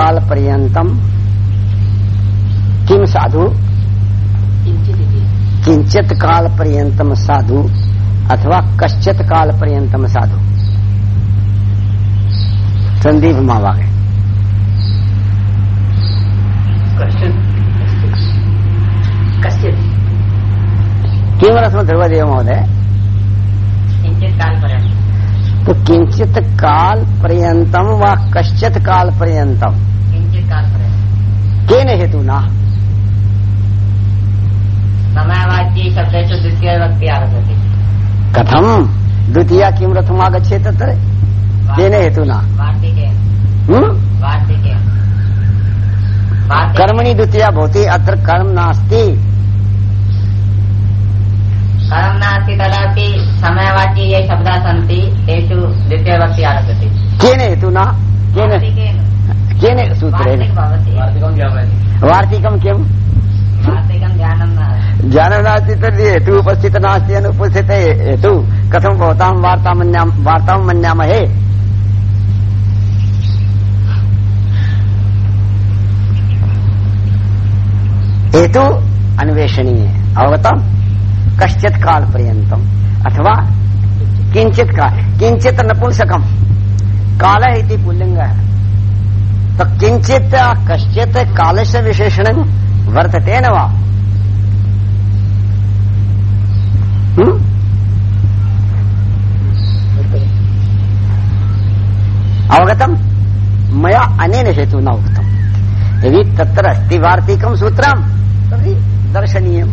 काल पर्यंतम किम साधु? किंचित काल पर्यंतम साधु अथवा कश्चित काल पर्यंतम साधु? संदीप मावागे कश्चित्। किम रस्म ध्रुवदेव महोदय? किञ्चित् कालपर्यन्तम् तो किंचित काल पर्यंतम व कश्चित काल पर्यंतम केन हेतुना समयवाच्ये शब्देषु द्वितीयविभक्ति आगच्छति कथम द्वितीया किम रथम आगच्छेत तत्र केन हेतुना वार्तिकेन कर्मणि द्वितीया भवति अत्र कर्म नास्ति। कर्म नास्ति तदापि समयवाच्ये ये शब्दाः सन्ति तेषु द्वितीयविभक्ति आगच्छति केन हेतुना केन? केन सूत्रेण वार्तिकं किम् ज्ञानं नास्ति तर्हि हेतु उपस्थित नास्ति अनुपस्थित हेतु। कथं भवतां वार्तां वार्तां मन्यामहे? हेतु अन्वेषणीय। अवगतम कश्चित काल पर्यंतम अथवा किंचित काल किंचित नपुंसकम। काल इति पुल्लिंग है तो किंचित कश्चित कालस्य विशेषण वर्तते न वा? अवगतम? मया अनेन हेतुना उक्तम। यदि तत्र अस्ति वार्तिकं सूत्रं तर्हि दर्शनीयम्।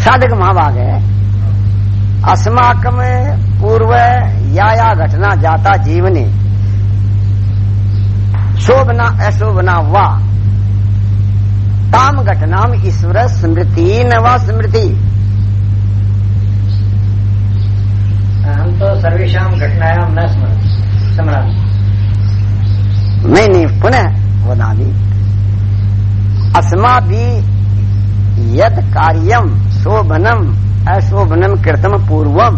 साधक महाभाग है अस्माकं पूर्व या या घटना जाता जीवने। शोभना अशोभना वा। ताम घटनाम ईश्वर स्मृति न वा स्मृति। अहं तु सर्वेषां घटनायां न स्मरामि। नहीं नहीं पुनः वदामि। अस्माभिः यद कार्यम शोभनम अशोभनम कृतम पूर्वम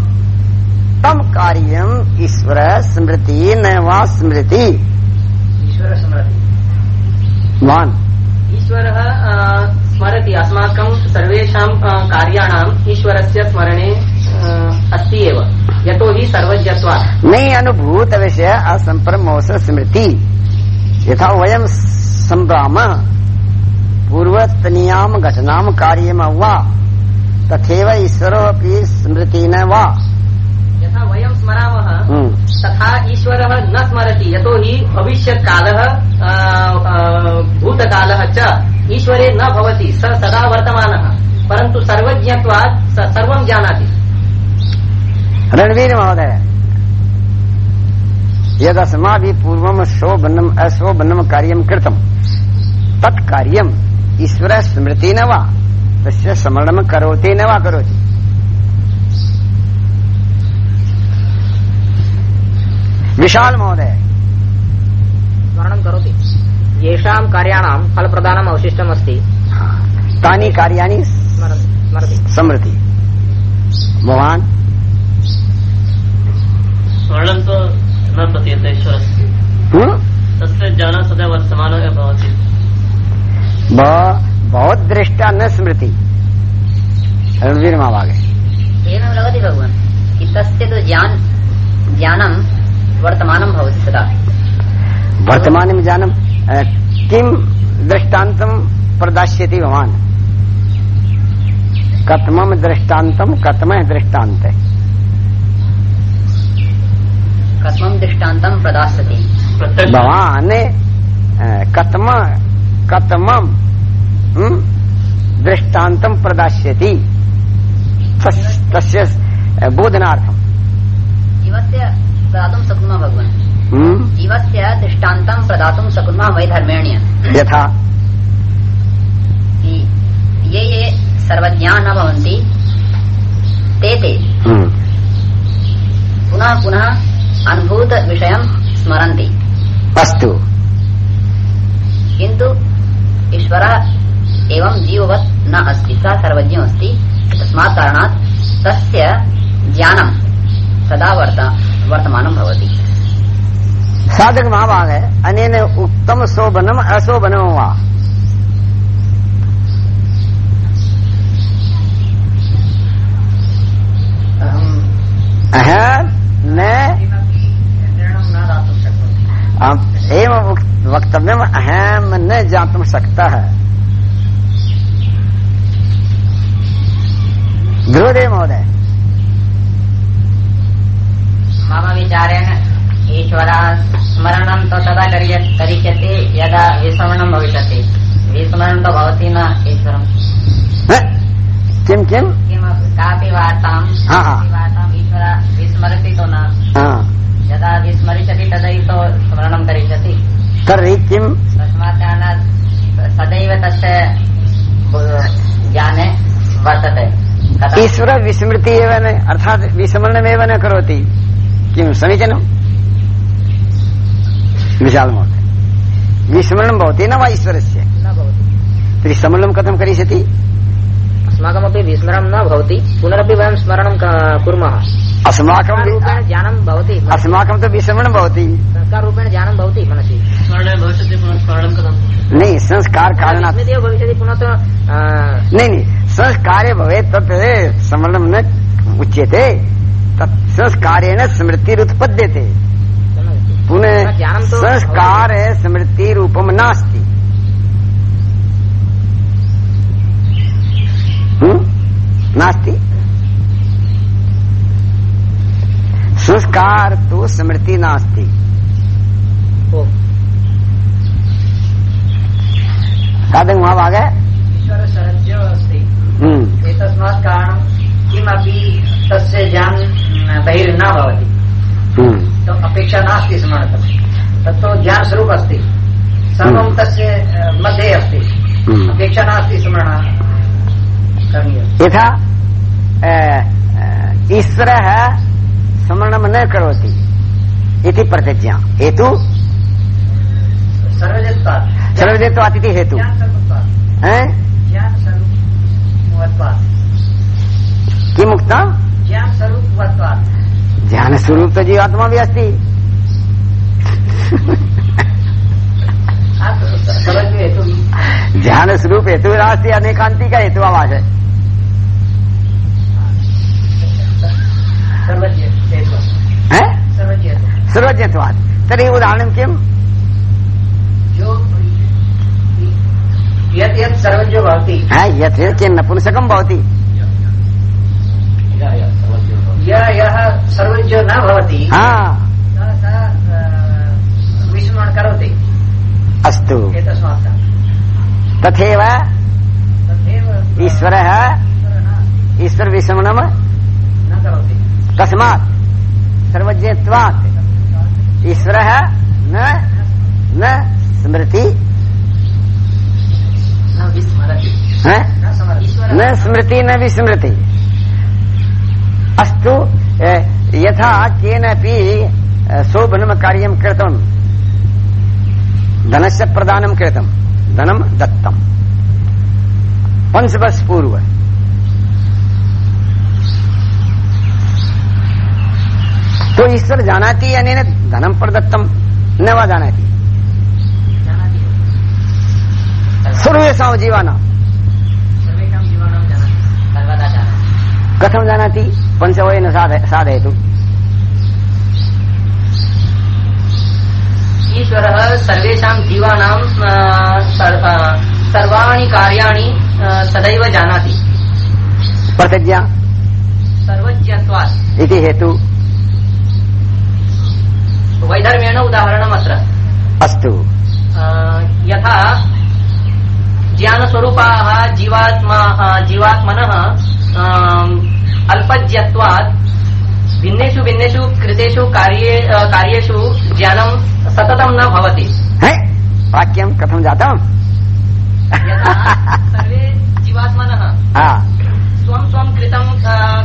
तम कार्यम ईश्वर स्मृति न वा स्मृति। ईश्वर स्मरति मान ईश्वरः स्मरति। अस्माकं सर्वेषां कार्याणाम् ईश्वरस्य स्मरणे अस्ति एव। यतोहि सर्वज्ञत्वात् नहीं अनुभूत विषय स्मृति। यथा वयम संभ्राम पूर्वतनीयाम घटनाम कार्यम वा तथैव ईश्वरो अपि स्मृति न वा यथा वयं स्मरामः हम्म। तथा ईश्वरः न स्मरति यतोहि भविष्यत्कालः अ, अ, भूतकालः च ईश्वरे न भवति स सदा वर्तमानः परन्तु सर्वज्ञत्वात् स सर्वं जानाति रणवीर महोदय यदस्माभिः पूर्वं शोभनम् अशोभनम् कार्यं कृतम् तत् कार्यम् ईश्वर स्मृति न वा तस्य स्मरणं करोति न वा करोति विशाल महोदय। स्मरणं करोति। येषां कार्याणां फलप्रदानम् अवशिष्टमस्ति। तानि कार्याणि स्मृति भवान्? स्मरणं तु न प्रतीयते ईश्वरस्य? तस्य ज्ञानं सदैव वर्तमानः एव भवति। ब- बहुत दृष्टा न स्मृति। रणवीर महाभागे एवं भवति भगवान्। कि तस्य तु ज्ञान ज्ञानं वर्तमानं भवति सदा। वर्तमान में जानम किम दृष्टान्तम प्रदास्यति भवान? कथमम दृष्टान्तम कथम दृष्टांत? कथं दृष्टान्तं प्रदास्यति? भवान कथम कथमम हम्म, दृष्टान्तम प्रदास्यति। तस्य बोधनार्थम। प्रदातुं शक्नुमः भगवन्। हम्म? जीवस्य दृष्टान्तं प्रदातुं शक्नुमः वैधर्मेण्य यथा। ये ये सर्वज्ञा न भवन्ति ते ते। हम्म, पुनः पुनः अनुभूतविषयं स्मरन्ति। अस्तु। किन्तु ईश्वरः एवं जीववत् न अस्ति सः सर्वज्ञो अस्ति। तस्मात् कारणात् तस्य ज्ञानं सदा वर्त। वर्तमानं भवति। साधक महाभाग है। अनेन उत्तम शोभनम अशोभनम दातुं शक्नोमि एवं उक्त- अहम न ज्ञातुम सकता है ध्रुवदेव महोदय। मम विचारेण ईश्वर स्मरणं तु तदा करिष्यति यदा विस्मरणं भविष्यति विस्मरणं तु भवति न ईश्वरम्? किं किं कापि वार्तां। कापि ईश्वर विस्मरति तु न यदा विस्मरिष्यति तदैव स्मरणं करिष्यति तर्हि किं तस्मात् कारणात् सदैव तस्य ज्ञाने वर्तते ईश्वर विस्मृति एव न, अर्थात् विस्मरणमेव न करोति किं समीचीनं विशाल महोदय। विस्मरणं भवति न वा ईश्वरस्य? न भवति। तर्हि स्मरणं कथं करिष्यति? अस्माकमपि विस्मरणं न भवति पुनरपि वयं स्मरणं क- कुर्मः। अस्माकं ज्ञानं भवति अस्माकं तु विस्मरणं भवति। संस्काररूपेण ज्ञानं भवति मनसि। स्मरणे भविष्यति पुनः स्मरणं कथं? नहीं संस्कार कारणात् भविष्यति पुनः तु नहीं नहीं संस्कारे भवेत् तत् स्मरणं न उच्यते। संस्कारेण स्मृतिरुत्पद्यते। पुनः ज्ञानं तु संस्कार स्मृतिरूपं नास्ति। हम्म? नास्ति? संस्कार तु स्मृति नास्ति। ईश्वर सरज्यो अस्ति। हम्म एतस्मात् कारणं किमपि तस्य ज्ञान बहिर्न भवति। हम्म। तो अपेक्षा नास्ति स्मरणं तत्तु ज्ञानस्वरूप अस्ति। सर्वं हम्म। तस्य मध्ये अस्ति। हम्म। अपेक्षा नास्ति स्मरण यथा ईश्वरः स्मरणं न करोति इति प्रतिज्ञा। हेतु? सर्वजत्वात्। सर्वजत्वात् इति हेतु। किमुक्तम् ज्ञानस्वरूपत्वात् ध्यानस्वरूप तो जीवात्मा भी हेतु ध्यान स्वरूप हेतु नास्ति अनेकांति का हेतु आवाज़ है सर्वज्ञ हेतु? सर्वज्ञ हेतु। सर्वज्ञत्वात्। तर्हि उदाहरणं किम्? जो यत् यत् सर्वज्ञो भवति। हैं? यत् किं नपुंसकं भवति। यः सर्वज्ञो न भवति। सः सः विस्मरणं करोति। अस्तु। एतस्मात्। तथैव ईश्वरः ईश्वरः विस्मरणं न करोति। सर्वज्ञत्वात्। ईश्वरः न न स्मृति। न स्मृति न विस्मृति। अस्तु यथा केनापि शोभनं कार्यं कृतं धनस्य प्रदानं कृतं धनं दत्तं पञ्चवर्ष पूर्व। तो ईश्वर जानाति अनेन धनं प्रदत्तं न वा जानाति। सर्वेषां जीवानां। कथं जानाति? पञ्चवयेन साध साधयतु ईश्वरः सर्वेषां जीवानां सर्- सर्वाणि कार्याणि सदैव जानाति। प्रतिज्ञा सर्वज्ञत्वात्। इति हेतु। वैधर्म्येण उदाहरणमत्र। अस्तु। यथा ज्ञानस्वरूपाः जीवात्मा जीवात्मनः अल्पज्ञत्वात् भिन्नेषु भिन्नेषु कृतेषु कार्ये कार्येषु ज्ञानं सततं न भवति। है? वाक्यम कथम जाता? हूँ यथा सर्वे जीवात्मनः। हाँ। स्वं स्वं कृतं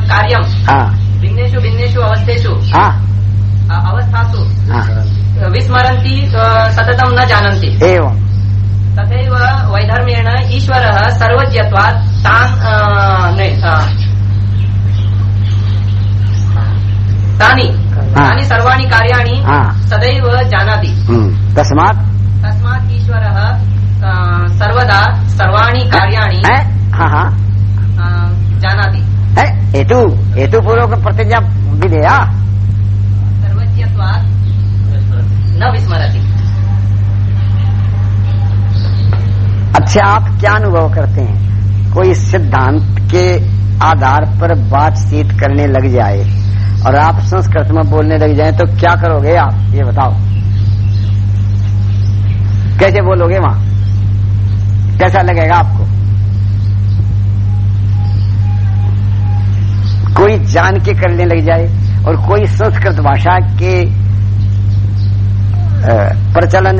कार्यं। हाँ। भिन्नेषु भिन्नेषु अवस्थेषु। हाँ। अवस्थासु। हाँ। विस्मरन्ति सततं न जानन्ति। एवं। तथैव वैधर्म्येण ईश्वरः सर्वज्ञत्वात् तान् तानि। तानि सर्वाणि कार्याणि। सदैव जानाति। हम्म, तस्मात्? तस्मात् ईश्वरः सर्वदा सर्वाणि कार्याणि हाँ? हाँ जानाति। हेतु हेतु पूर्वक प्रतिज्ञा विधेया? सर्वज्ञत्वात् न विस्मरति। अच्छा आप क्या अनुभव करते हैं? कोई सिद्धांत के आधार पर बातचीत करने लग जाए। और आप संस्कृत में बोलने लग जाए तो क्या करोगे आप? ये बताओ। कैसे बोलोगे वहाँ? कैसा लगेगा आपको? कोई जान के करने लग जाए और कोई संस्कृत भाषा के प्रचलन,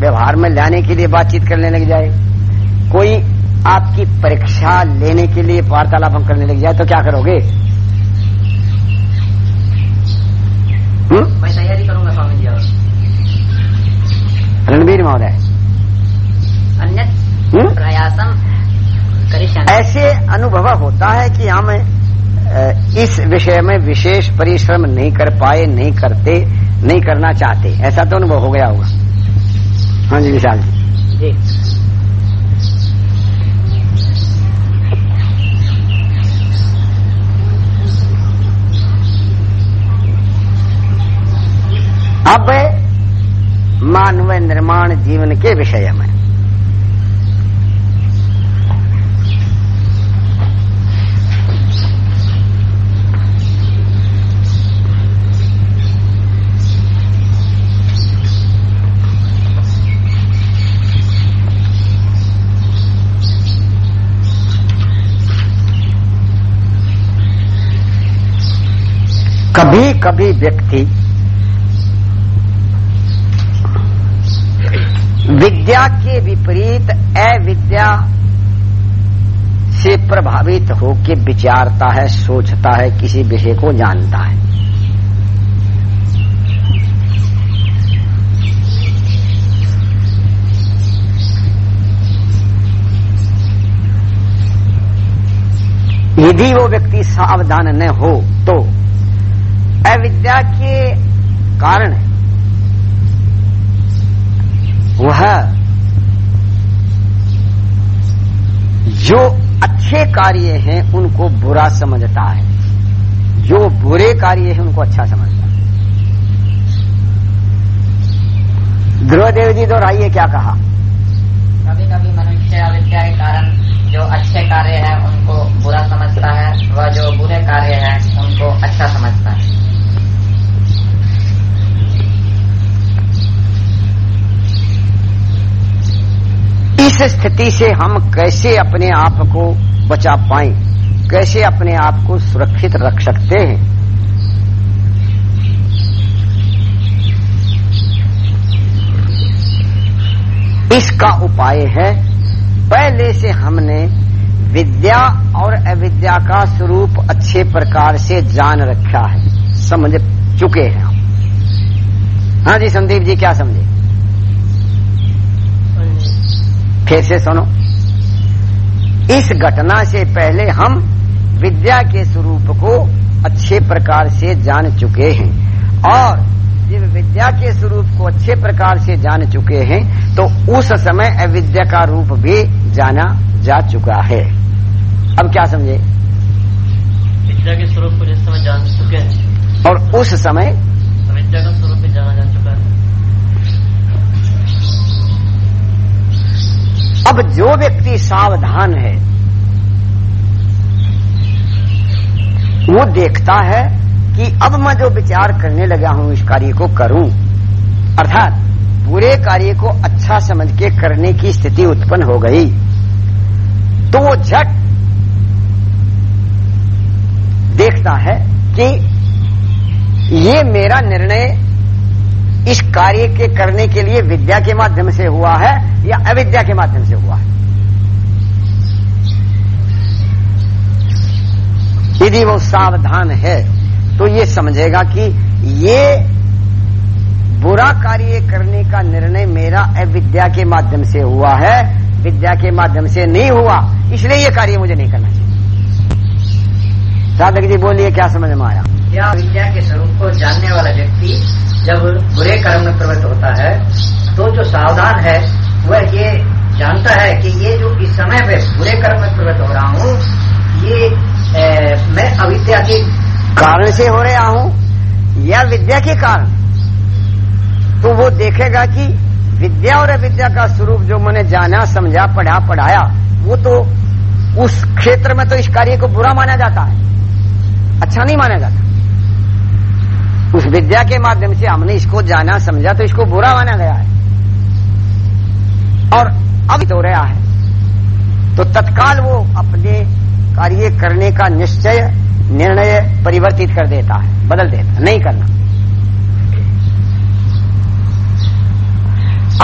व्यवहार में लाने के लिए बातचीत करने लग जाए, कोई आपकी परीक्षा लेने के लिए वार्तालाप करने लग जाए तो क्या करोगे? हम्म? मैं तैयारी करूँगा स्वामी जी और। रणबीर महोदय। अन्यत् हम्म? प्रयासं करिष्यामि। ऐसे अनुभव होता है कि हम इस विषय में विशेष परिश्रम नहीं कर पाए नहीं करते नहीं करना चाहते। ऐसा तो अनुभव हो गया होगा। हाँ जी विशाल जी। अब मानव निर्माण जीवन के विषय में। कभी कभी व्यक्ति विद्या के विपरीत अविद्या से प्रभावित होकर विचारता है, सोचता है, किसी विषय को जानता है। यदि वो व्यक्ति सावधान न हो तो अविद्या के कारण वह जो अच्छे कार्य हैं, उनको बुरा समझता है। जो बुरे कार्य हैं, उनको अच्छा समझता है। ध्रुवदेव जी दोहराइए क्या कहा? कभी कभी मनुष्य अविद्या के कारण जो अच्छे कार्य है, उनको बुरा समझता है, वह जो बुरे कार्य है, उनको अच्छा समझता है। इस स्थिति से हम कैसे अपने आप को बचा पाए? कैसे अपने आप को सुरक्षित रख सकते हैं? इसका उपाय है, पहले से हमने विद्या और अविद्या का स्वरूप अच्छे प्रकार से जान रखा है। समझ चुके हैं हम। हाँ जी, संदीप जी, क्या समझे? फिर से सुनो। इस घटना से पहले हम विद्या के स्वरूप को अच्छे प्रकार से जान चुके हैं और जब विद्या के स्वरूप को अच्छे प्रकार से जान चुके हैं तो उस समय अविद्या का रूप भी जाना जा चुका है। अब क्या समझे? विद्या के स्वरूप को जिस समय जान चुके हैं और उस समय अविद्या का स्वरूप भी जाना जा चुका अब जो व्यक्ति सावधान है, वो देखता है कि अब मैं जो विचार करने लगा हूँ, इस कार्य को करूँ। अर्थात, पूरे कार्य को अच्छा समझ के करने की स्थिति उत्पन्न हो गई। तो वो झट देखता है कि ये मेरा निर्णय इस कार्य के करने के लिए विद्या के माध्यम से हुआ है या अविद्या के माध्यम से हुआ है? यदि वो सावधान है तो ये समझेगा कि ये बुरा कार्य करने का निर्णय मेरा अविद्या के माध्यम से हुआ है, विद्या के माध्यम से नहीं हुआ, इसलिए ये कार्य मुझे नहीं करना चाहिए। साधक जी बोलिए, क्या समझ में आया? विद्या के स्वरूप को जानने वाला व्यक्ति जब बुरे कर्म में प्रवृत्त होता है तो जो सावधान है वह ये जानता है कि ये जो इस समय में बुरे कर्म में प्रवृत्त हो रहा हूँ ये ए, मैं अविद्या के कारण से हो रहा हूँ या विद्या के कारण? तो वो देखेगा कि विद्या और अविद्या का स्वरूप जो मैंने जाना समझा पढ़ा पढ़ाया वो तो उस क्षेत्र में तो इस कार्य को बुरा माना जाता है। अच्छा नहीं माना जाता। उस विद्या के माध्यम से हमने इसको जाना, समझा तो इसको बुरा माना गया है। और अब तो रहा है। तो तत्काल वो अपने कार्य करने का निश्चय, निर्णय परिवर्तित कर देता है, बदल देता नहीं करना।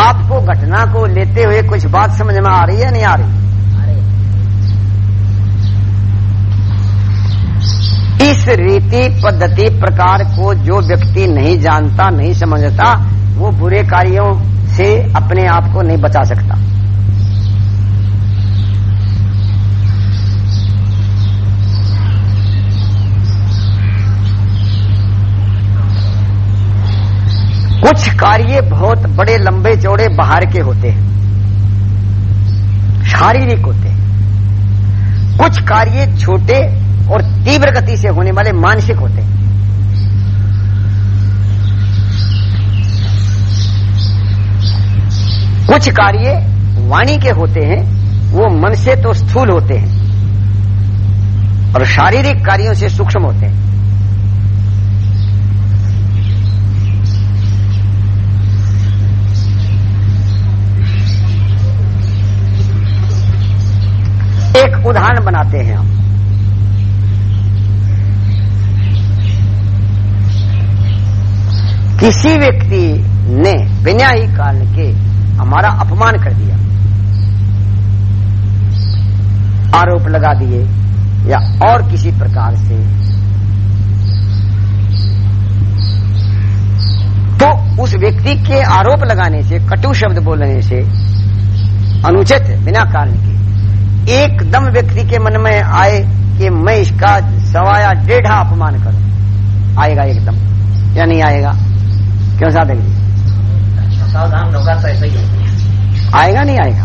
आपको घटना को लेते हुए कुछ बात समझ में आ रही है नहीं आ रही? इस रीति, पद्धति, प्रकार को जो व्यक्ति नहीं जानता, नहीं समझता, वो बुरे कार्यों से अपने आप को नहीं बचा सकता। कुछ कार्य बहुत बड़े, लंबे चौड़े बाहर के होते हैं। शारीरिक होते हैं। कुछ कार्य छोटे और तीव्र गति से होने वाले मानसिक होते हैं। कुछ कार्य वाणी के होते हैं, वो मन से तो स्थूल होते हैं और शारीरिक कार्यों से सूक्ष्म होते हैं। एक उदाहरण बनाते हैं हम। किसी व्यक्ति ने बिना ही कारण के हमारा अपमान कर दिया, आरोप लगा दिए, या और किसी प्रकार से तो उस व्यक्ति के आरोप लगाने से, कटु शब्द बोलने से, अनुचित बिना कारण के। एकदम व्यक्ति के मन में आए कि मैं इसका सवाया डेढ़ा अपमान करूँ, आएगा एकदम, या नहीं आएगा? क्यों साधक जी सावधान होगा तो ऐसा ही आएगा नहीं आएगा?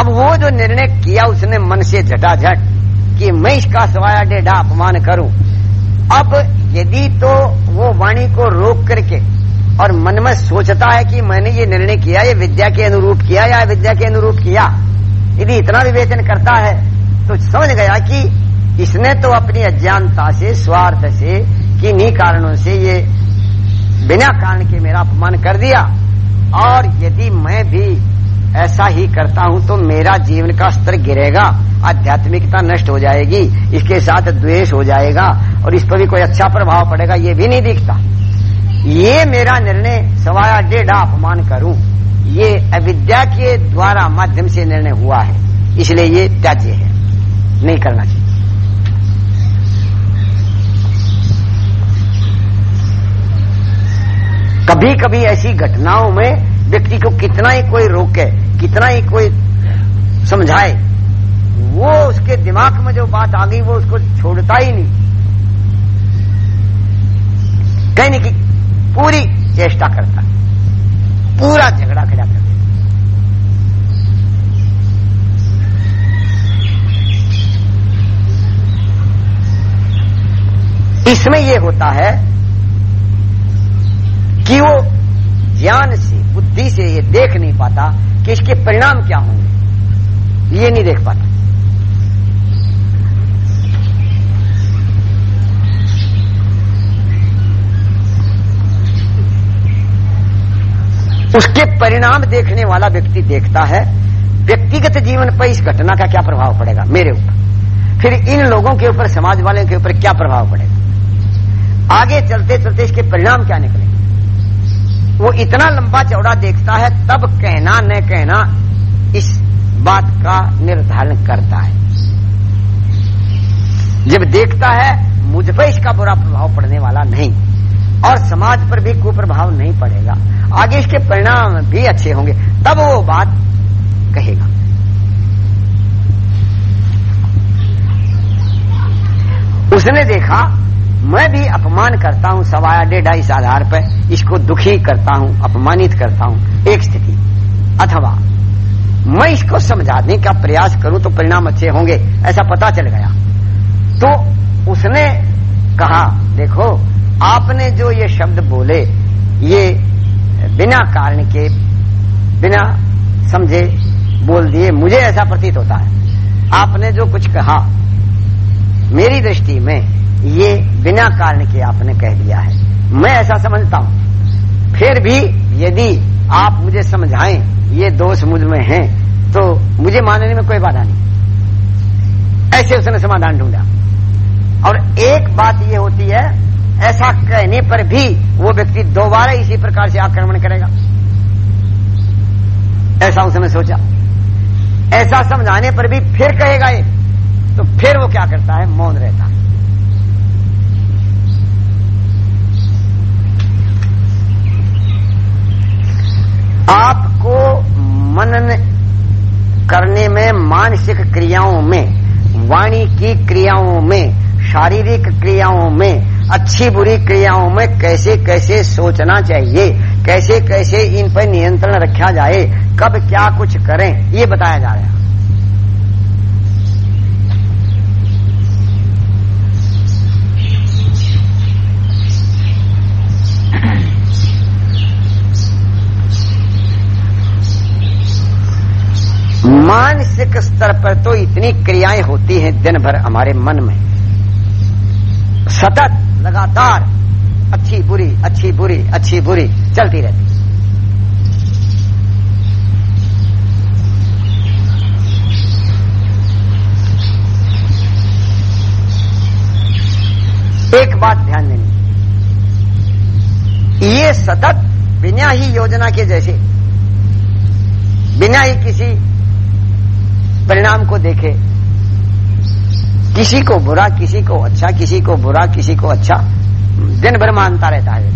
अब वो जो निर्णय किया उसने मन से झटाझट कि मैं इसका सवाया डेढ़ा अपमान करूँ। अब यदि तो वो वाणी को रोक करके और मन में सोचता है कि मैंने ये निर्णय किया ये विद्या के अनुरूप किया या विद्या के अनुरूप किया यदि इतना विवेचन करता है तो समझ गया कि इसने तो अपनी अज्ञानता से स्वार्थ से किन्हीं कारणों से ये बिना कारण के मेरा अपमान कर दिया। और यदि मैं भी ऐसा ही करता हूँ तो मेरा जीवन का स्तर गिरेगा, आध्यात्मिकता नष्ट हो जाएगी, इसके साथ द्वेष हो जाएगा, और इस पर भी कोई अच्छा प्रभाव पड़ेगा, ये भी नहीं दिखता। ये मेरा निर्णय सवाया डेढ़ा अपमान करूँ, ये अविद्या के द्वारा माध्यम से निर्णय हुआ है, इसलिए ये त्याज्य है। नहीं करना चाहिए। कभी कभी ऐसी घटनाओं में व्यक्ति को कितना ही कोई रोके, कितना ही कोई समझाए, वो उसके दिमाग में जो बात आ गई, वो उसको छोड़ता ही नहीं। कहीं नहीं कि पूरी चेष्टा करता, पूरा झगड़ा खड़ा करता इसमें ये होता है कि वो ज्ञान से, बुद्धि से ये देख नहीं पाता कि इसके परिणाम क्या होंगे। ये नहीं देख पाता। उसके परिणाम देखने वाला व्यक्ति देखता है, व्यक्तिगत जीवन पर इस घटना का क्या प्रभाव पड़ेगा? मेरे ऊपर। फिर इन लोगों के ऊपर, समाज वाले के ऊपर क्या प्रभाव पड़ेगा? आगे चलते चलते इसके परिणाम क्या निकले वो इतना लंबा चौड़ा देखता है, तब कहना न कहना इस बात का निर्धारण करता है। जब देखता है, मुझ पर इसका बुरा प्रभाव पड़ने वाला नहीं, और समाज पर भी कुप्रभाव नहीं पड़ेगा, आगे इसके परिणाम भी अच्छे होंगे, तब वो बात कहेगा। उसने देखा मैं भी अपमान करता हूँ, सवाया डेढ़ा इस आधार पर इसको दुखी करता हूँ, अपमानित करता हूँ, एक स्थिति। अथवा, मैं इसको समझाने का प्रयास करूँ तो परिणाम अच्छे होंगे, ऐसा पता चल गया। तो उसने कहा, देखो, आपने जो ये शब्द बोले, ये बिना कारण के, बिना समझे बोल दिए, मुझे ऐसा प्रतीत होता है। आपने जो कुछ कहा, मेरी दृष्टि में ये बिना कारण के आपने कह दिया है। मैं ऐसा समझता हूँ। फिर भी यदि आप मुझे समझाएँ, ये दोष मुझमें है तो मुझे मानने में कोई बाधा नहीं। ऐसे उसने समाधान ढूंढा। और एक बात ये होती है, ऐसा कहने पर भी वो व्यक्ति दोबारा इसी प्रकार से आक्रमण करेगा। ऐसा उसने सोचा। ऐसा समझाने पर भी फिर कहेगा ये। तो फिर वो क्या करता है? मौन रहता है। आपको मनन करने में, मानसिक क्रियाओं में, वाणी की क्रियाओं में, शारीरिक क्रियाओं में, अच्छी बुरी क्रियाओं में कैसे कैसे सोचना चाहिए, कैसे कैसे इन पर नियंत्रण रखा जाए, कब क्या कुछ करें, ये बताया जा रहा है। मानसिक स्तर पर तो इतनी क्रियाएँ होती हैं दिन भर हमारे मन में। सतत, लगातार, अच्छी बुरी अच्छी बुरी अच्छी बुरी चलती रहती। एक बात ध्यान देनी। ये सतत बिना ही योजना के जैसे बिना ही किसी परिणाम को देखे। किसी को बुरा किसी को अच्छा किसी को बुरा किसी को अच्छा दिन भर मानता रहता है।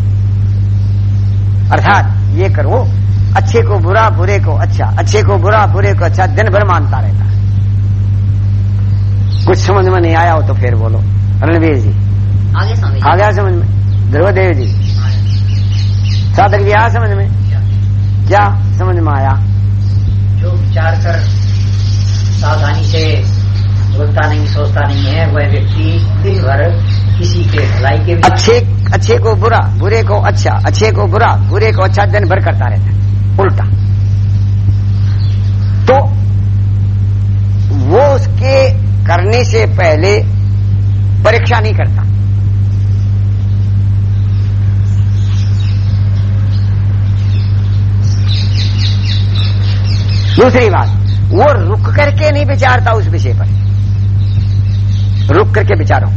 अर्थात ये करो अच्छे को बुरा बुरे को अच्छा अच्छे को बुरा बुरे को अच्छा दिन भर मानता रहता है। कुछ समझ में नहीं आया हो तो फिर बोलो। रणवीर जी। आ गया समझ में। ध्रुवदेव जी। साधक जी आया समझ में? क्या समझ में आया? जो विचार कर सावधानी से बोलता नहीं, सोचता नहीं है। वह व्यक्ति दिन भर किसी के भलाई के अच्छे अच्छे को बुरा, बुरे को अच्छा अच्छे को बुरा, बुरे को अच्छा दिन भर करता रहता है। उल्टा। तो वो उसके करने से पहले परीक्षा नहीं करता। दूसरी बात वो रुक करके नहीं विचारता उस विषय पर। रुक करके विचारो।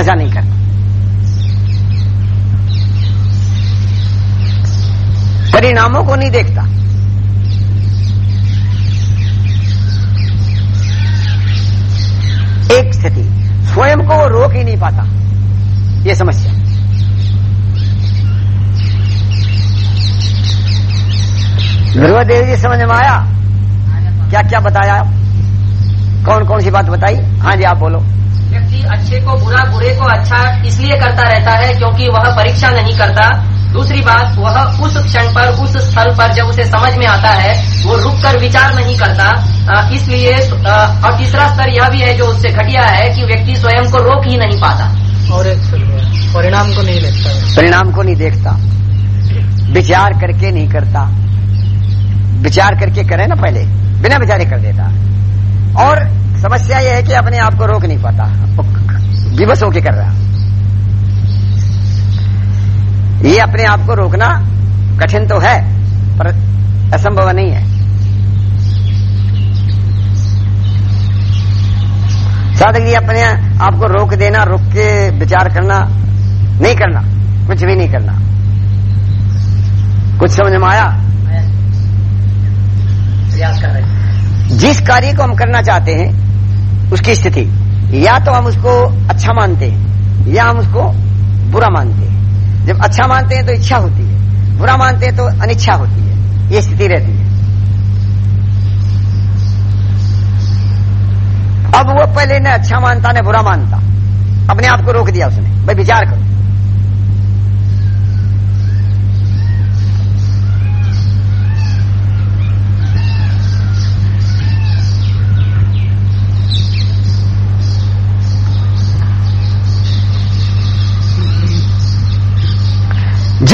ऐसा नहीं करता। परिणामों को नहीं देखता। एक स्थिति, स्वयं को वो रोक ही नहीं पाता। ये समस्या। ध्रुवदेव जी समझ में आया? क्या क्या बताया कौन कौन सी बात बताई? हाँ जी आप बोलो। व्यक्ति अच्छे को बुरा बुरे को अच्छा इसलिए करता रहता है क्योंकि वह परीक्षा नहीं करता। दूसरी बात वह उस क्षण पर उस स्थल पर जब उसे समझ में आता है वो रुक कर विचार नहीं करता। इसलिए और तीसरा स्तर यह भी है जो उससे घटिया है कि व्यक्ति स्वयं को रोक ही नहीं पाता। और एक परिणाम को नहीं देखता। परिणाम को नहीं देखता। विचार करके नहीं करता। विचार करके करे ना पहले। बिना विचारे कर देता और समस्या यह है कि अपने आप को रोक नहीं पाता। विवश होके कर रहा ये अपने आप को रोकना कठिन तो है, पर असंभव नहीं है। साधक जी, अपने आपको रोक देना, रोक के विचार करना, नहीं करना, कुछ भी नहीं करना। कुछ समझ में आया? प्रयास कर रहे हैं। जिस कार्य को हम करना चाहते हैं, उसकी स्थिति, या तो हम उसको अच्छा मानते हैं, या हम उसको बुरा मानते हैं। जब अच्छा मानते हैं तो इच्छा होती है, बुरा मानते हैं तो अनिच्छा होती है, ये स्थिति रहती है। अब वो पहले न अच्छा मानता, न बुरा मानता, अपने आप को रोक दिया उसने, भाई विचार करो।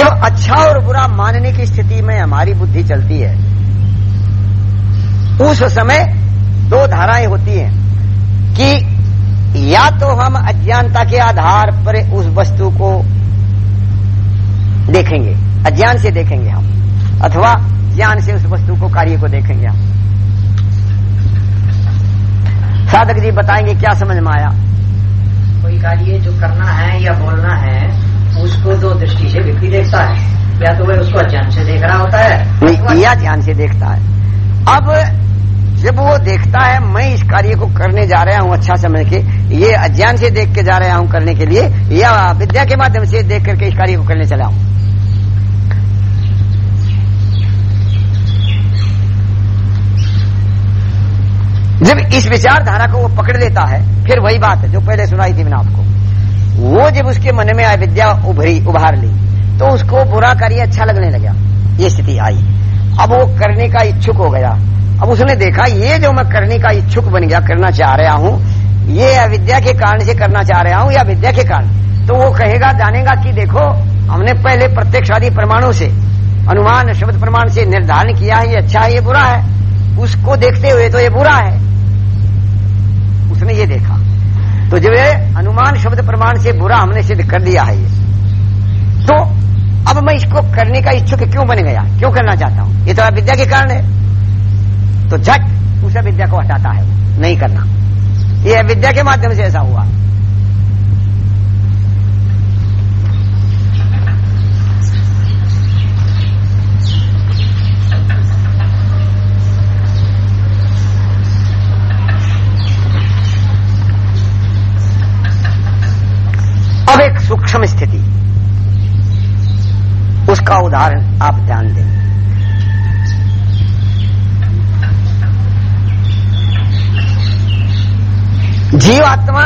जब अच्छा और बुरा मानने की स्थिति में हमारी बुद्धि चलती है, उस समय दो धाराएँ होती हैं कि या तो हम अज्ञानता के आधार पर उस वस्तु को देखेंगे, अज्ञान से देखेंगे हम, अथवा ज्ञान से उस वस्तु को, कार्य को देखेंगे हम। साधक जी बताएँगे क्या समझ में आया? कोई कार्य जो करना है या बोलना है उसको दो दृष्टि से व्यक्ति देखता है। या तो वह उसको अज्ञान से देख रहा होता है नहीं या ध्यान से देखता है। अब जब वो देखता है मैं इस कार्य को करने जा रहा हूँ अच्छा समझ के ये अज्ञान से देख के जा रहा हूँ करने के लिए या विद्या के माध्यम से देख करके इस कार्य को करने चला हूँ। जब इस विचारधारा को वो पकड़ लेता है फिर वही बात है जो पहले सुनाई थी मैंने आपको। वो जब उसके मन में विद्या उभरी, उभार ली तो उसको बुरा कार्य अच्छा लगने लगा। ये स्थिति आई। अब वो करने का इच्छुक हो गया। अब उसने देखा, ये जो मैं करने का इच्छुक बन गया, करना चाह रहा हूँ, ये अविद्या के कारण से करना चाह रहा हूँ, या विद्या के कारण? तो वो कहेगा, जानेगा कि देखो, हमने पहले प्रत्यक्ष आदि प्रमाणों से, अनुमान, शब्द प्रमाण से निर्धारण किया है, ये अच्छा है, ये बुरा है। उसको देखते हुए तो ये बुरा है। उसने ये देखा। तो जब अनुमान शब्द प्रमाण से बुरा हमने सिद्ध कर दिया है। ये तो अब मैं इसको करने का इच्छुक क्यों बन गया? क्यों करना चाहता हूँ? ये तो विद्या के कारण है। तो झट उसे विद्या को हटाता है। नहीं करना। ये विद्या के माध्यम से ऐसा हुआ अब एक सूक्ष्म स्थिति। उसका उदाहरण आप ध्यान दें। जीव आत्मा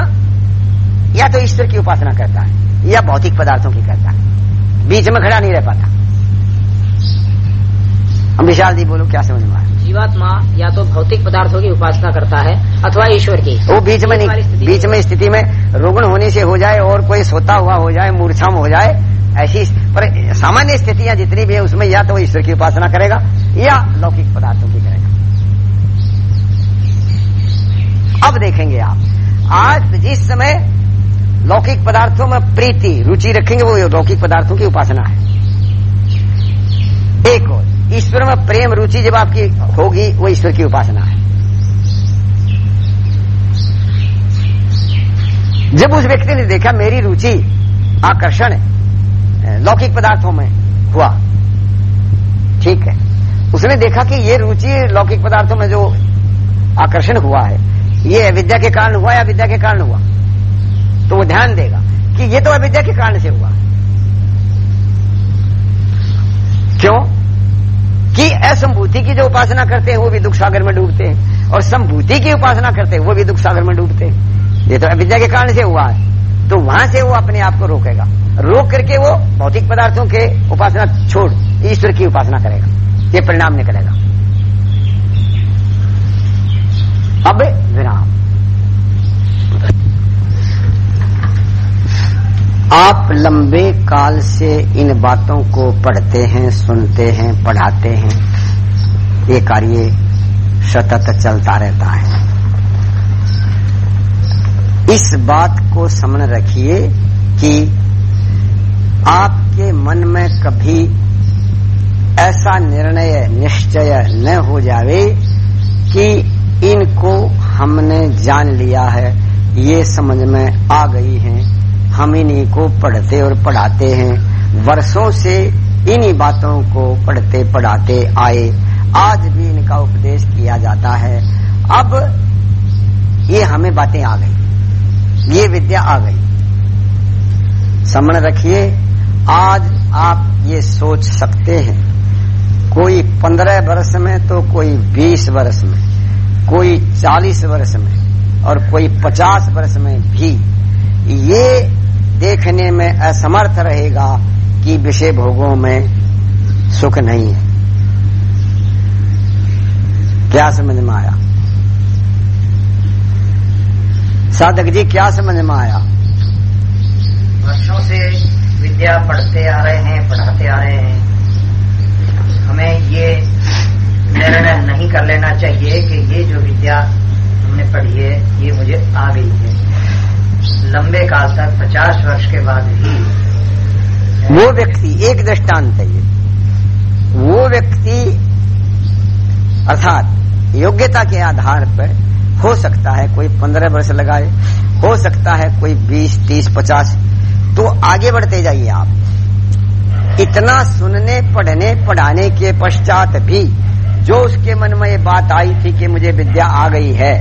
या तो ईश्वर की उपासना करता है, या भौतिक पदार्थों की करता है। बीच में खड़ा नहीं रह पाता। हम विशाल जी बोलो, क्या समझ में आया? जीवात्मा या तो भौतिक पदार्थों की उपासना करता है अथवा ईश्वर की। वो बीच में नहीं बीच में स्थिति में रोगण होने से हो जाए और कोई सोता हुआ हो जाए मूर्छाम हो जाए ऐसी पर सामान्य स्थितियाँ जितनी भी है उसमें या तो ईश्वर की उपासना करेगा या लौकिक पदार्थों की करेगा। अब देखेंगे आप आज जिस समय लौकिक पदार्थों में प्रीति रुचि रखेंगे वो लौकिक पदार्थों की उपासना है। एक और ईश्वर में प्रेम रुचि जब आपकी होगी, वो ईश्वर की उपासना है। जब उस व्यक्ति ने देखा मेरी रुचि, आकर्षण लौकिक पदार्थों में हुआ, ठीक है, उसने देखा कि ये रुचि लौकिक पदार्थों में जो आकर्षण हुआ है, ये अविद्या के कारण हुआ या विद्या के कारण हुआ? तो वो ध्यान देगा कि ये तो अविद्या के कारण से हुआ। क्यों? कि असंभूति की जो उपासना करते हैं, वो भी दुख सागर में डूबते हैं। और संभूति की उपासना करते हैं, वो भी दुख सागर में डूबते हैं। ये तो अविद्या के कारण से हुआ है। तो वहाँ से वो अपने आप को रोकेगा। रोक करके वो भौतिक पदार्थों के उपासना छोड़, ईश्वर की उपासना करेगा। ये परिणाम निकलेगा। अब विराम। आप लंबे काल से इन बातों को पढ़ते हैं, सुनते हैं, पढ़ाते हैं। ये कार्य सतत चलता रहता है। इस बात को समझ रखिए कि आपके मन में कभी ऐसा निर्णय, निश्चय न हो जावे कि इनको हमने जान लिया है। ये समझ में आ गई हैं। हम इन्हीं को पढ़ते और पढ़ाते हैं। वर्षों से इन्हीं बातों को पढ़ते पढ़ाते आए। आज भी इनका उपदेश किया जाता है। अब ये हमें बातें आ गई। ये विद्या आ गई। समण रखिए, आज आप ये सोच सकते हैं। कोई पंद्रह वर्ष में तो कोई बीस वर्ष में, कोई चालीस वर्ष में और कोई पचास वर्ष में भी। ये देखने में असमर्थ रहेगा कि विषय भोगों में सुख नहीं है। क्या समझ में आया? साधक जी, क्या समझ में आया? वर्षों से विद्या पढ़ते आ रहे हैं, पढ़ाते आ रहे हैं। हमें ये निर्णय नहीं कर लेना चाहिए कि ये जो विद्या हमने पढ़ी है, ये मुझे आ गई है। लंबे काल तक पचास वर्ष के बाद ही वो व्यक्ति, एक दृष्टांत है ये। वो व्यक्ति अर्थात योग्यता के आधार पर हो सकता है कोई पंद्रह वर्ष लगाए, हो सकता है कोई बीस, तीस, पचास। तो आगे बढ़ते जाइए आप। इतना सुनने, पढ़ने, पढ़ाने के पश्चात भी जो उसके मन में ये बात आई थी कि मुझे विद्या आ गई है,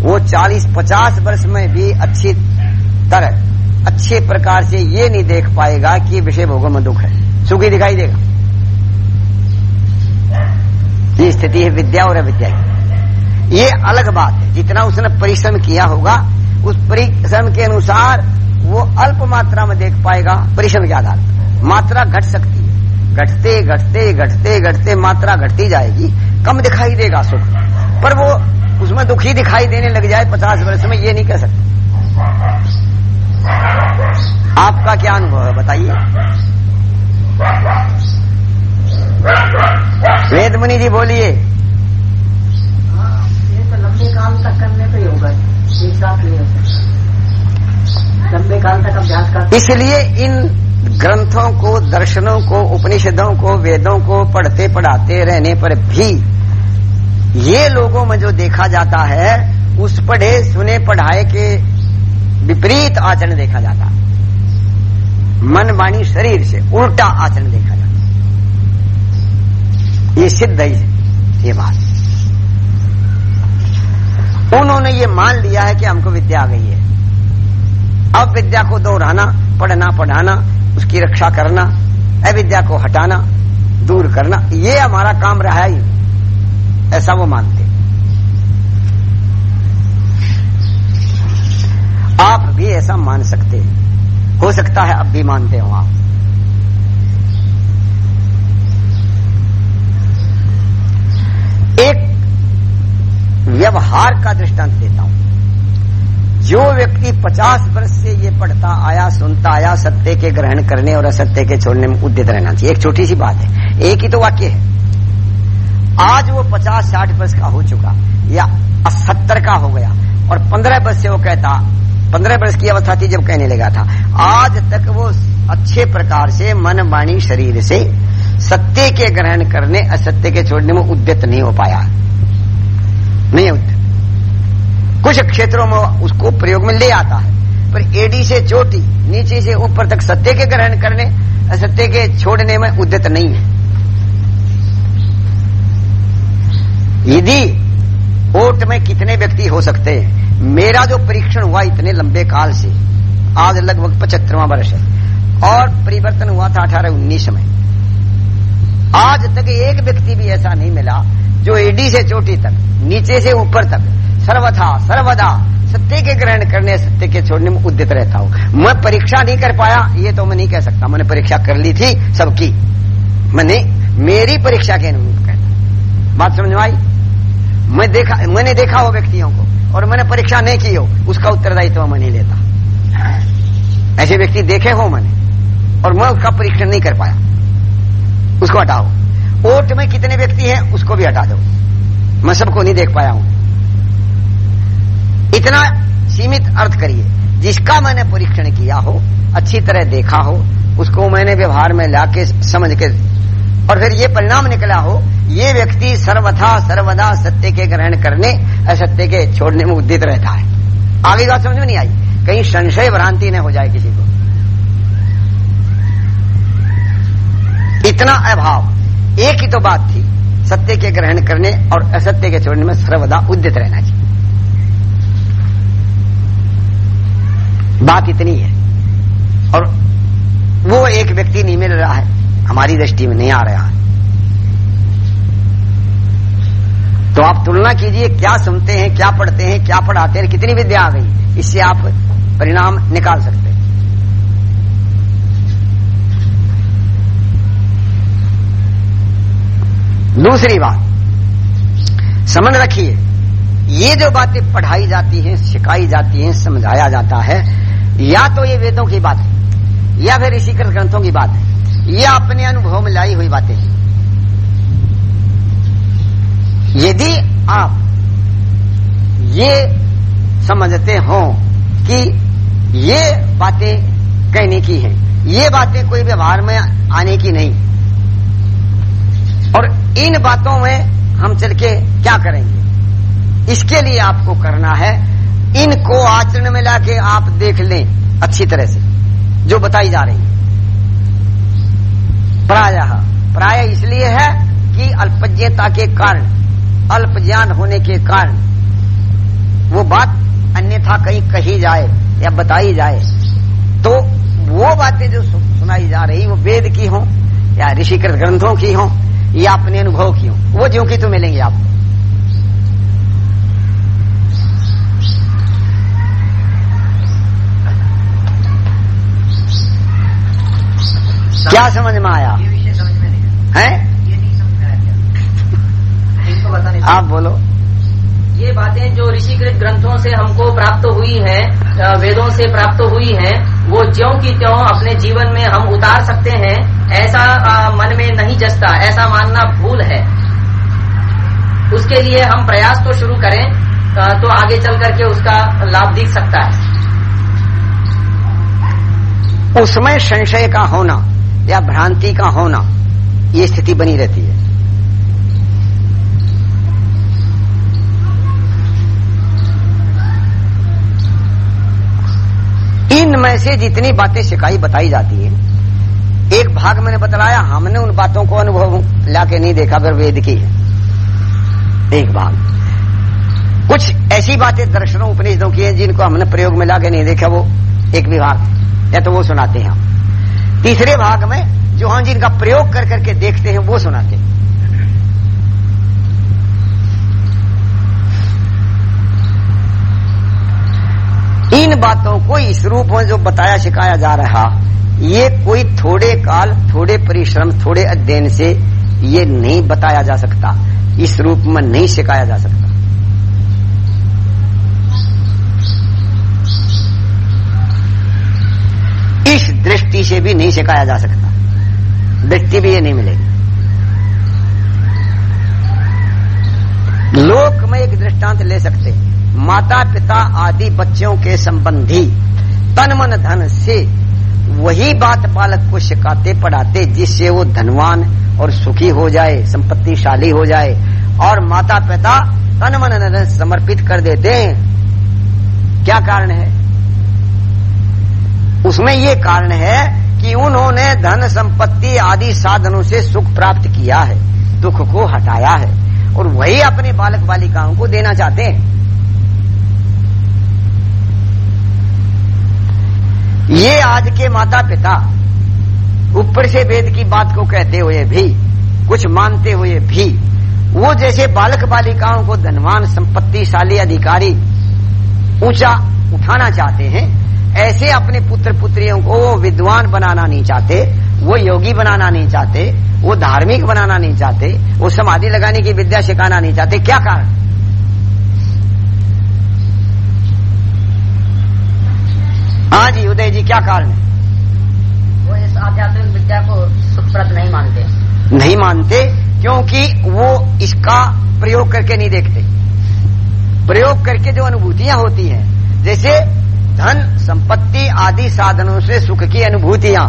वो चालीस, पचास वर्ष में भी अच्छी तरह अच्छे प्रकार से ये नहीं देख पाएगा कि विषय भोगों में दुख है। सुखी दिखाई देगा। ये स्थिति है विद्या और अविद्या की। ये अलग बात है। जितना उसने परिश्रम किया होगा, उस परिश्रम के अनुसार वो अल्प मात्रा में देख पाएगा, परिश्रम के आधार पर। मात्रा घट सकती है। घटते घटते घटते घटते मात्रा घटती जाएगी। कम दिखाई देगा सुख। पर वो उसमें दुखी दिखाई देने लग जाए पचास वर्ष में, ये नहीं कह सकते। आपका क्या अनुभव है, बताइए। वेद मुनि जी, बोलिए। लंबे काल तक करने पे ही होगा लंबे काल तक अभ्यास कर इसलिए इन ग्रंथों को, दर्शनों को, उपनिषदों को, वेदों को पढ़ते पढ़ाते रहने पर भी ये लोगों में जो देखा जाता है, उस पढ़े, सुने, पढ़ाए के विपरीत आचरण देखा जाता। मन वाणी शरीर से उल्टा आचरण देखा जाता। ये सिद्ध है ये बात। उन्होंने ये मान लिया है कि हमको विद्या आ गई है। अब विद्या को दोहराना, पढ़ना, पढ़ाना, उसकी रक्षा करना, अविद्या को हटाना, दूर करना, ये हमारा काम रहा ही। ऐसा वो मानते आप भी ऐसा मान सकते हैं। हो सकता है अब भी मानते हो आप। एक व्यवहार का दृष्टांत देता हूँ। जो व्यक्ति पचास वर्ष से ये पढ़ता, आया, सुनता, आया, सत्य के ग्रहण करने और असत्य के छोड़ने में उद्यत रहना चाहिए। एक छोटी सी बात है। एक ही तो वाक्य है। आज वो पचास साठ वर्ष का हो चुका या सत्तर का हो गया और पंद्रह वर्ष से वो कहता पंद्रह वर्ष की अवस्था थी जब कहने लगा था। आज तक वो अच्छे प्रकार से मन, वाणी, शरीर से सत्य के ग्रहण करने, असत्य के छोड़ने में उद्यत नहीं हो पाया। नहीं उद्यत कुछ क्षेत्रों में उसको प्रयोग में ले आता है, पर एडी से चोटी, नीचे से ऊपर तक सत्य के ग्रहण करने, असत्य के छोड़ने में उद्यत नहीं है। यदि ओट में कितने व्यक्ति हो सकते हैं मेरा जो परीक्षण हुआ इतने लंबे काल से, आज लगभग पचहत्तरवा वर्ष है, और परिवर्तन हुआ था अठारह उन्नीस में। आज तक एक व्यक्ति भी ऐसा नहीं मिला जो एडी से चोटी तक, नीचे से ऊपर तक, सर्वथा, सर्वदा, सत्य के ग्रहण करने, सत्य के छोड़ने में उद्यत रहता हूँ। मैं परीक्षा नहीं कर पाया, ये तो मैं नहीं कह सकता। मैंने परीक्षा कर ली थी सबकी। मैंने, मेरी परीक्षा के अनुरूप कहता बात समझ में आई? मैं देखा, मैंने देखा हो व्यक्तियों को। और मैंने परीक्षा नहीं की हो, उसका उत्तरदायित्व मैं नहीं लेता। ऐसे व्यक्ति देखे हो मैंने, और मैं उसका परीक्षण नहीं कर पाया। उसको हटाओ। ओट में कितने व्यक्ति हैं, उसको भी हटा दो। मैं सबको नहीं देख पाया हूँ। इतना सीमित अर्थ करिए, जिसका मैंने परीक्षण किया हो, अच्छी तरह देखा हो, उसको मैंने व्यवहार में लाके समझ के और फिर ये परिणाम निकला हो, ये व्यक्ति सर्वथा सर्वदा सत्य के ग्रहण करने, असत्य के छोड़ने में उद्दित रहता है। आगे बात समझ में नहीं आई? कहीं संशय भ्रांति न हो जाए किसी को। इतना अभाव, एक ही तो बात थी, सत्य के ग्रहण करने और असत्य के छोड़ने में सर्वदा उद्यत रहना चाहिए। बात इतनी है। और वो एक व्यक्ति नहीं मिल रहा है। हमारी दृष्टि में नहीं आ रहा है। तो आप तुलना कीजिए, क्या सुनते हैं, क्या पढ़ते हैं, क्या पढ़ाते हैं, कितनी विद्या आ गई, इससे आप परिणाम निकाल सकते हैं। दूसरी बात, समझ रखिए, ये जो बातें पढ़ाई जाती हैं, सिखाई जाती हैं, समझाया जाता है, या तो ये वेदों की बात है, या फिर ऋषिकृत ग्रंथों की बात है। या अपने अनुभव में लाई हुई बातें। हैं यदि आप ये समझते हो कि ये बातें कहने की हैं, ये बातें कोई व्यवहार में आने की नहीं, और इन बातों में हम चल के क्या करेंगे? इसके लिए आपको करना है, इनको आचरण में लाके आप देख लें अच्छी तरह से, जो बताई जा रही है। प्राय। प्राय इसलिए है कि अल्पज्ञता के कारण अल्प ज्ञान होने के कारण वो बात अन्यथा कहीं कही जाए या बताई जाए। तो वो बातें जो सुनाई जा रही, वो वेद की हो या ऋषिकृत ग्रंथों की हो या अपने अनुभव की हो, वो ज्यों की तो मिलेंगे आपको। क्या समझ में आया? है? आप बोलो। ये बातें जो ऋषिकृत ग्रंथों से हमको प्राप्त हुई है वेदों से प्राप्त हुई है वो ज्यो की त्यों अपने जीवन में हम उतार सकते हैं ऐसा मन में नहीं जसता ऐसा मानना भूल है। उसके लिए हम प्रयास तो शुरू करें तो आगे चल करके उसका लाभ दिख सकता है। उसमें संशय का होना। या भ्रांति का होना, ये स्थिति बनी रहती है। इनमें से जितनी बातें सिखाई बताई जाती हैं, एक भाग मैंने बतलाया, हमने उन बातों को अनुभव लाके नहीं देखा, फिर वेद की है। एक भाग। कुछ ऐसी बातें दर्शनों, उपनिषदों की हैं जिनको हमने प्रयोग में लाके नहीं देखा, वो एक विभाग, या तो वो सुनाते हैं हम। तीसरे भाग में जो हम जिनका प्रयोग कर करके देखते हैं, वो सुनाते हैं। इन बातों को इस रूप में जो बताया, सिखाया जा रहा, ये कोई थोड़े काल, थोड़े परिश्रम, थोड़े अध्ययन से ये नहीं बताया जा सकता। इस रूप में नहीं सिखाया जा सकता। इस दृष्टि से भी नहीं सिखाया जा सकता। दृष्टि भी ये नहीं मिलेगी। लोक में एक दृष्टांत ले सकते माता पिता आदि बच्चों के संबंधी तन मन धन से वही बात बालक को सिखाते पढ़ाते जिससे वो धनवान और सुखी हो जाए, संपत्तिशाली हो जाए और माता पिता तन मन धन समर्पित कर देते हैं। क्या कारण है? उसमें ये कारण है कि उन्होंने धन संपत्ति आदि साधनों से सुख प्राप्त किया है, दुख को हटाया है, और वही अपने बालक बालिकाओं को देना चाहते हैं। ये आज के माता पिता ऊपर से वेद की बात को कहते हुए भी, कुछ मानते हुए भी, वो जैसे बालक बालिकाओं को धनवान, संपत्तिशाली अधिकारी ऊँचा उठाना चाहते हैं ऐसे अपने पुत्र पुत्रियों को वो विद्वान बनाना नहीं चाहते वो योगी बनाना नहीं चाहते वो धार्मिक बनाना नहीं चाहते वो समाधि लगाने की विद्या सिखाना नहीं चाहते। क्या कारण? हाँ जी उदय जी क्या कारण है? वो इस आध्यात्मिक विद्या को सुप्रद नहीं मानते। नहीं मानते क्योंकि वो इसका प्रयोग करके नहीं देखते। प्रयोग करके जो अनुभूतियाँ होती हैं जैसे धन, संपत्ति आदि साधनों से सुख की अनुभूतियाँ,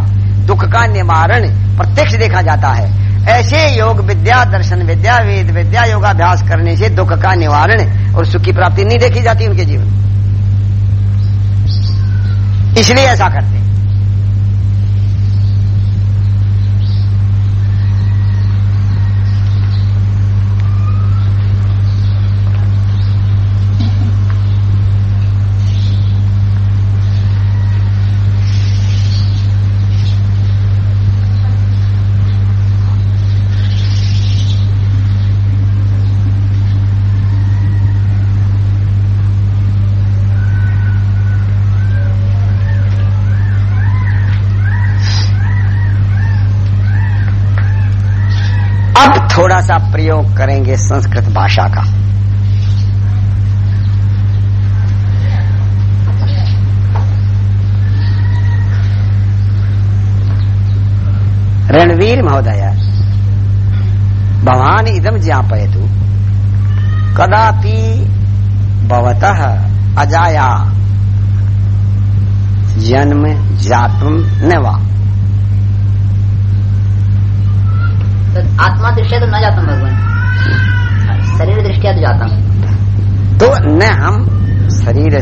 दुख का निवारण प्रत्यक्ष देखा जाता है। ऐसे योग विद्या, दर्शन विद्या, वेद विद्या, योगाभ्यास करने से दुख का निवारण और सुख की प्राप्ति नहीं देखी जाती उनके जीवन इसलिए ऐसा करते हैं। थोड़ा सा प्रयोग करेंगे संस्कृत भाषा का। रणवीर महोदय, भवान इदम ज्ञापयतु, कदापि भवतः अजाया जन्म जातुम न वा। तो आत्मा दृष्टिया तो न जाता हूँ भगवान। शरीर दृष्टिया तो जाता। हूँ तो न हम शरीर